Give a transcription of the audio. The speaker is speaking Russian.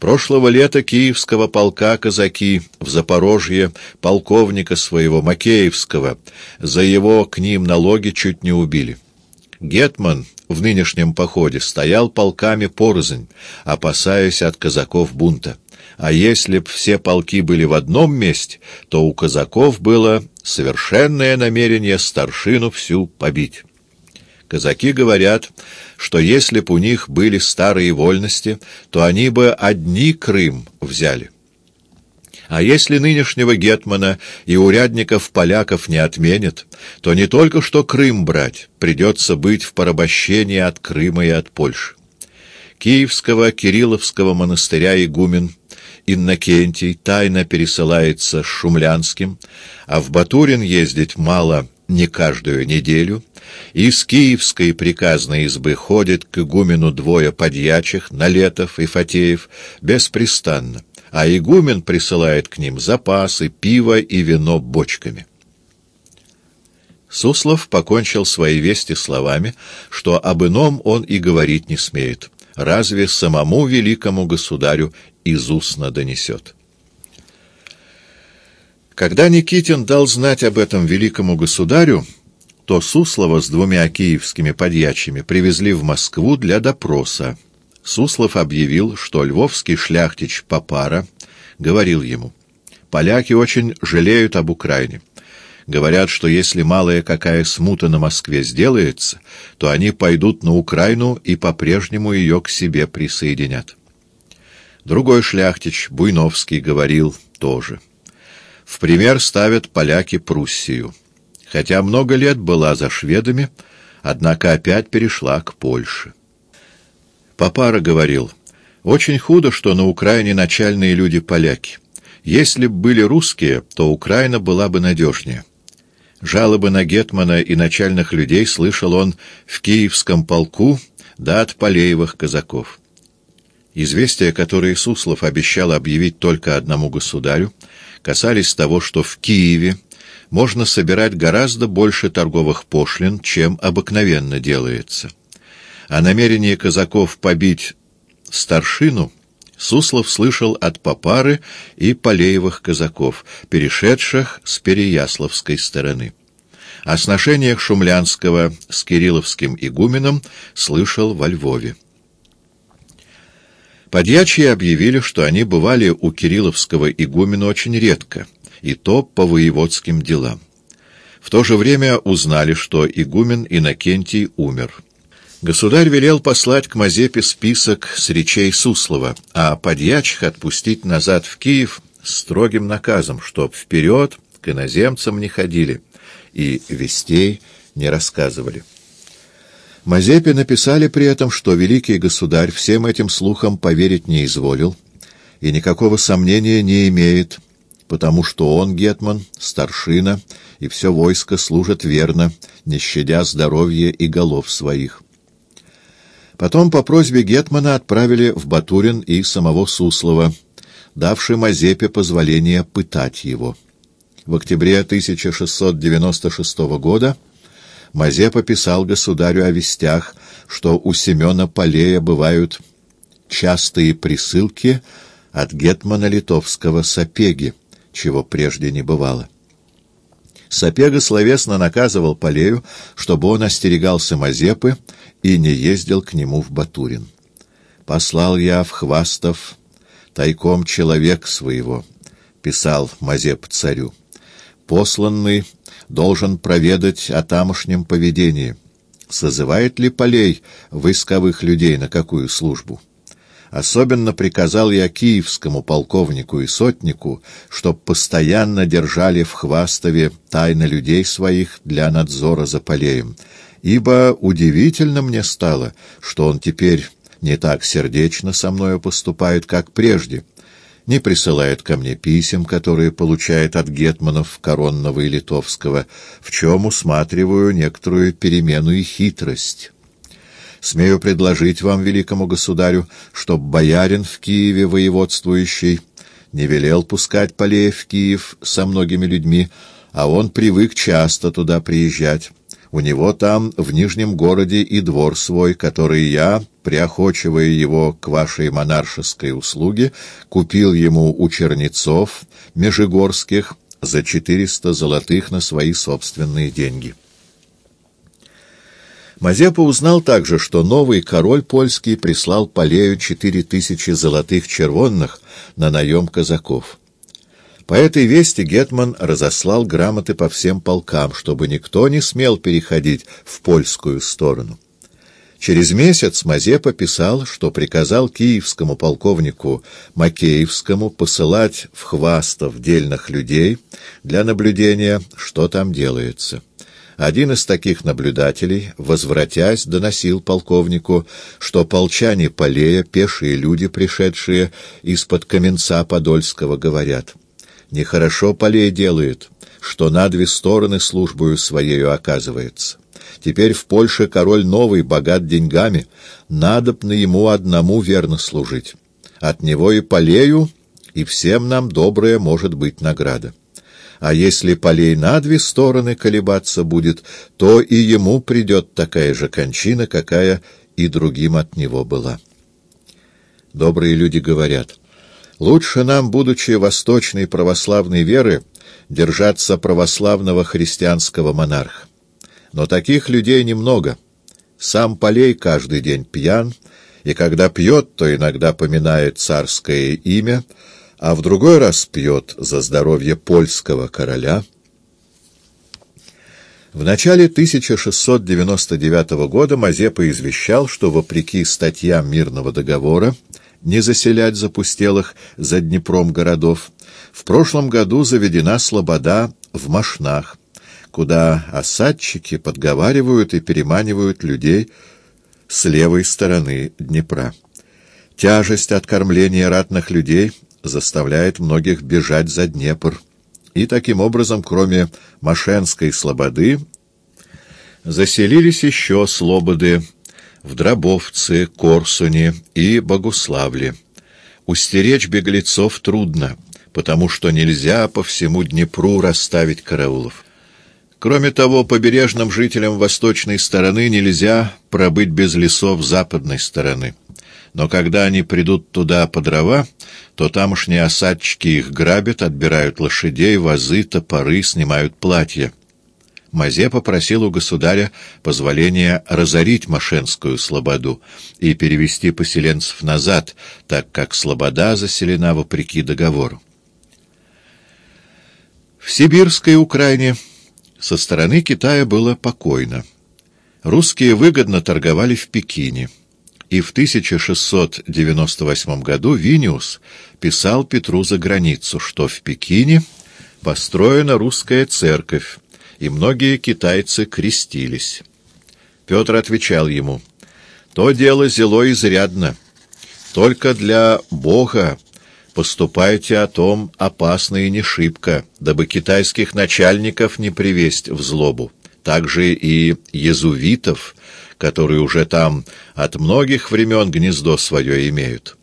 Прошлого лета киевского полка казаки в Запорожье полковника своего Макеевского за его к ним налоги чуть не убили. Гетман в нынешнем походе стоял полками порознь, опасаясь от казаков бунта. А если б все полки были в одном месте, то у казаков было совершенное намерение старшину всю побить. Казаки говорят, что если б у них были старые вольности, то они бы одни Крым взяли. А если нынешнего гетмана и урядников поляков не отменят, то не только что Крым брать, придется быть в порабощении от Крыма и от Польши. Киевского Кирилловского монастыря игумен Иннокентий тайно пересылается с Шумлянским, а в Батурин ездить мало не каждую неделю, из Киевской приказной избы ходит к игумену двое подьячих, Налетов и Фатеев, беспрестанно а игумен присылает к ним запасы, пиво и вино бочками. Суслов покончил свои вести словами, что об ином он и говорить не смеет, разве самому великому государю из устно донесет. Когда Никитин дал знать об этом великому государю, то Суслова с двумя киевскими подьячими привезли в Москву для допроса. Суслов объявил, что львовский шляхтич Папара говорил ему, «Поляки очень жалеют об Украине. Говорят, что если малая какая смута на Москве сделается, то они пойдут на Украину и по-прежнему ее к себе присоединят». Другой шляхтич, Буйновский, говорил тоже. В пример ставят поляки Пруссию. Хотя много лет была за шведами, однако опять перешла к Польше. Папара говорил, «Очень худо, что на Украине начальные люди поляки. Если б были русские, то Украина была бы надежнее». Жалобы на Гетмана и начальных людей слышал он в Киевском полку да от Полеевых казаков. Известия, которые Суслов обещал объявить только одному государю, касались того, что в Киеве можно собирать гораздо больше торговых пошлин, чем обыкновенно делается. О намерении казаков побить старшину Суслов слышал от Попары и Полеевых казаков, перешедших с Переяславской стороны. О сношениях Шумлянского с Кирилловским игуменом слышал во Львове. Подьячие объявили, что они бывали у Кирилловского игумена очень редко, и то по воеводским делам. В то же время узнали, что игумен Иннокентий умер. Государь велел послать к Мазепе список с речей Суслова, а подьячих отпустить назад в Киев строгим наказом, чтоб вперед к иноземцам не ходили и вестей не рассказывали. Мазепе написали при этом, что великий государь всем этим слухам поверить не изволил и никакого сомнения не имеет, потому что он, гетман, старшина, и все войско служат верно, не щадя здоровья и голов своих. Потом по просьбе Гетмана отправили в Батурин и самого Суслова, давший Мазепе позволение пытать его. В октябре 1696 года Мазепа писал государю о вестях, что у Семена Полея бывают частые присылки от гетмана литовского Сапеги, чего прежде не бывало. Сапега словесно наказывал Полею, чтобы он остерегался Мазепы и не ездил к нему в Батурин. «Послал я в Хвастов тайком человек своего», — писал Мазеп царю. «Посланный должен проведать о тамошнем поведении. Созывает ли Полей войсковых людей на какую службу?» Особенно приказал я киевскому полковнику и сотнику, чтоб постоянно держали в Хвастове тайно людей своих для надзора за полеем, ибо удивительно мне стало, что он теперь не так сердечно со мною поступает, как прежде, не присылает ко мне писем, которые получает от гетманов Коронного и Литовского, в чем усматриваю некоторую перемену и хитрость». Смею предложить вам, великому государю, чтоб боярин в Киеве воеводствующий не велел пускать Полеев в Киев со многими людьми, а он привык часто туда приезжать. У него там, в Нижнем городе, и двор свой, который я, приохочивая его к вашей монаршеской услуге, купил ему у чернецов межегорских за четыреста золотых на свои собственные деньги. Мазепа узнал также, что новый король польский прислал Полею четыре тысячи золотых червонных на наем казаков. По этой вести Гетман разослал грамоты по всем полкам, чтобы никто не смел переходить в польскую сторону. Через месяц Мазепа писал, что приказал киевскому полковнику Макеевскому посылать в Хвастов дельных людей для наблюдения, что там делается. Один из таких наблюдателей, возвратясь, доносил полковнику, что полчане Полея, пешие люди, пришедшие из-под Каменца Подольского, говорят — Нехорошо полей делает, что на две стороны службою своею оказывается. Теперь в Польше король новый, богат деньгами, надобно ему одному верно служить. От него и полею, и всем нам добрая может быть награда. А если полей на две стороны колебаться будет, то и ему придет такая же кончина, какая и другим от него была. Добрые люди говорят, Лучше нам, будучи восточной православной веры, держаться православного христианского монарха. Но таких людей немного. Сам Полей каждый день пьян, и когда пьет, то иногда поминает царское имя, а в другой раз пьет за здоровье польского короля. В начале 1699 года Мазепа извещал, что, вопреки статьям мирного договора, не заселять запустелых за Днепром городов. В прошлом году заведена слобода в Машнах, куда осадчики подговаривают и переманивают людей с левой стороны Днепра. Тяжесть откормления ратных людей заставляет многих бежать за Днепр. И таким образом, кроме Машенской слободы, заселились еще слободы в Дробовце, Корсуне и Богуславле. Устеречь беглецов трудно, потому что нельзя по всему Днепру расставить караулов. Кроме того, побережным жителям восточной стороны нельзя пробыть без лесов западной стороны. Но когда они придут туда по дрова, то тамошние осадчики их грабят, отбирают лошадей, вазы, топоры, снимают платья. Мазепа просил у государя позволения разорить Машенскую слободу и перевести поселенцев назад, так как слобода заселена вопреки договору. В Сибирской Украине со стороны Китая было покойно. Русские выгодно торговали в Пекине, и в 1698 году Виниус писал Петру за границу, что в Пекине построена русская церковь, и многие китайцы крестились. Петр отвечал ему, «То дело зело изрядно. Только для Бога поступайте о том опасно и не шибко, дабы китайских начальников не привесть в злобу, также и езувитов, которые уже там от многих времен гнездо свое имеют».